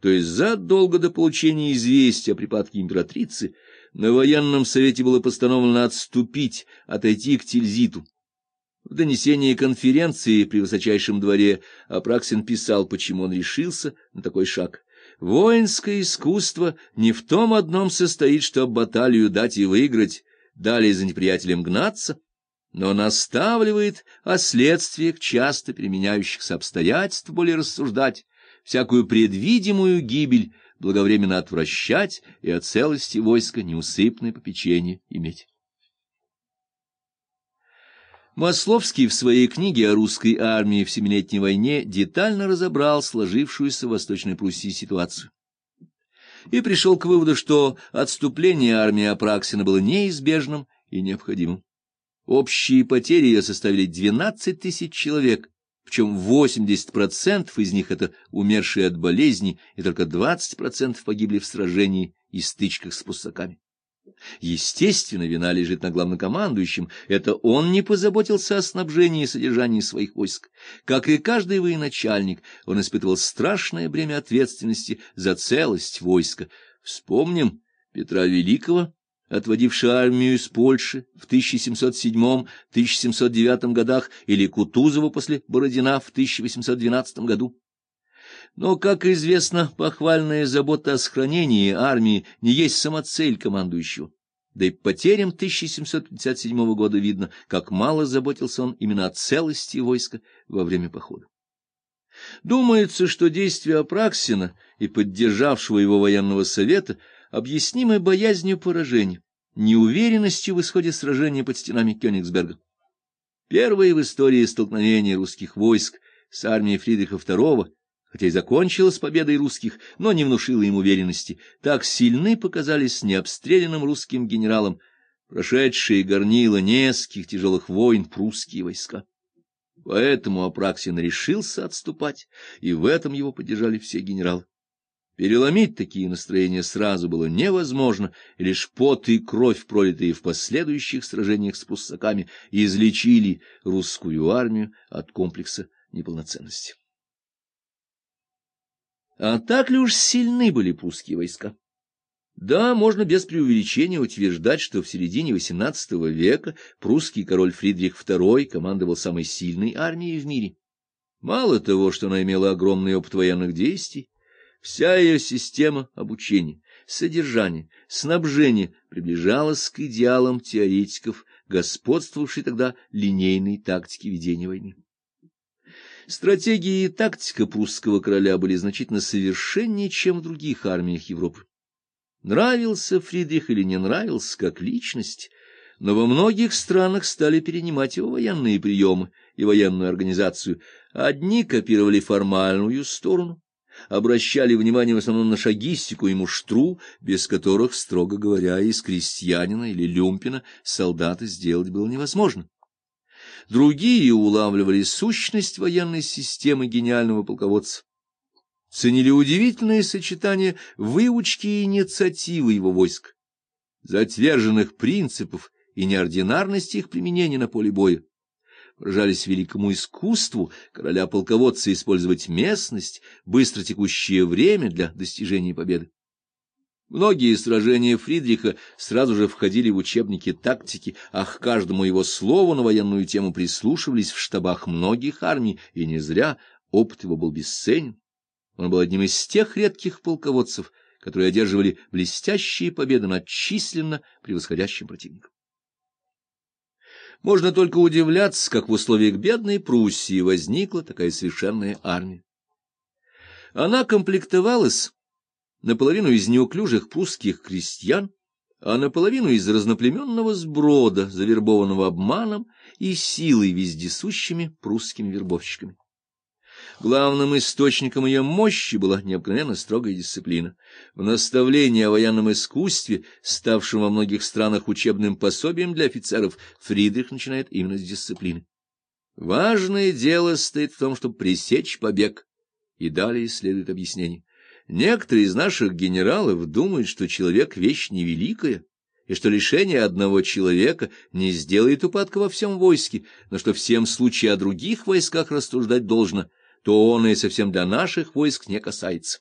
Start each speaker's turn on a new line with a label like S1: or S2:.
S1: то есть задолго до получения известия о припадке императрицы, на военном совете было постановлено отступить, отойти к Тильзиту. В донесении конференции при высочайшем дворе Апраксин писал, почему он решился на такой шаг. «Воинское искусство не в том одном состоит, чтобы баталию дать и выиграть, далее за неприятелем гнаться» но наставливает о следствиях часто применяющихся обстоятельств более рассуждать, всякую предвидимую гибель благовременно отвращать и о целости войска неусыпное попечение иметь. Масловский в своей книге о русской армии в Семилетней войне детально разобрал сложившуюся в Восточной Пруссии ситуацию и пришел к выводу, что отступление армии Апраксина было неизбежным и необходимым. Общие потери ее составили 12 тысяч человек, причем 80% из них это умершие от болезни, и только 20% погибли в сражении и стычках с пуссаками. Естественно, вина лежит на главнокомандующем. Это он не позаботился о снабжении и содержании своих войск. Как и каждый военачальник, он испытывал страшное бремя ответственности за целость войска. Вспомним Петра Великого, отводивший армию из Польши в 1707-1709 годах, или Кутузова после Бородина в 1812 году. Но, как известно, похвальная забота о сохранении армии не есть самоцель командующего. Да и потерям 1757 года видно, как мало заботился он именно о целости войска во время похода. Думается, что действия Апраксина и поддержавшего его военного совета объяснимы боязнью поражения, неуверенностью в исходе сражения под стенами Кёнигсберга. Первое в истории столкновение русских войск с армией Фридриха II хотя и закончилась победой русских, но не внушила им уверенности. Так сильны показались необстрелянным русским генералам прошедшие горнила нескольких тяжелых войн прусские войска. Поэтому Апраксин решился отступать, и в этом его поддержали все генералы. Переломить такие настроения сразу было невозможно, и лишь пот и кровь, пролитые в последующих сражениях с пруссаками, излечили русскую армию от комплекса неполноценности. А так ли уж сильны были прусские войска? Да, можно без преувеличения утверждать, что в середине XVIII века прусский король Фридрих II командовал самой сильной армией в мире. Мало того, что она имела огромный опыт военных действий, вся ее система обучения, содержания, снабжения приближалась к идеалам теоретиков, господствовавшей тогда линейной тактики ведения войны. Стратегия и тактика прусского короля были значительно совершеннее, чем в других армиях Европы. Нравился Фридрих или не нравился как личность, но во многих странах стали перенимать его военные приемы и военную организацию. Одни копировали формальную сторону, обращали внимание в основном на шагистику и муштру, без которых, строго говоря, из крестьянина или люмпина солдата сделать было невозможно. Другие улавливали сущность военной системы гениального полководца. Ценили удивительное сочетание выучки и инициативы его войск, затверженных принципов и неординарности их применения на поле боя. Поражались великому искусству короля-полководца использовать местность, быстро текущее время для достижения победы. Многие сражения Фридриха сразу же входили в учебники тактики, а к каждому его слову на военную тему прислушивались в штабах многих армий, и не зря опыт его был бесценен. Он был одним из тех редких полководцев, которые одерживали блестящие победы над численно превосходящим противником. Можно только удивляться, как в условиях бедной Пруссии возникла такая совершенная армия. Она комплектовалась наполовину из неуклюжих прусских крестьян, а наполовину из разноплеменного сброда, завербованного обманом и силой вездесущими прусскими вербовщиками. Главным источником ее мощи была необыкновенно строгая дисциплина. В наставлении о военном искусстве, ставшем во многих странах учебным пособием для офицеров, Фридрих начинает именно с дисциплины. Важное дело стоит в том, чтобы пресечь побег. И далее следует объяснение. Некоторые из наших генералов думают, что человек — вещь невеликая, и что лишение одного человека не сделает упадка во всем войске, но что всем случае о других войсках рассуждать должно, то он и совсем до наших войск не касается.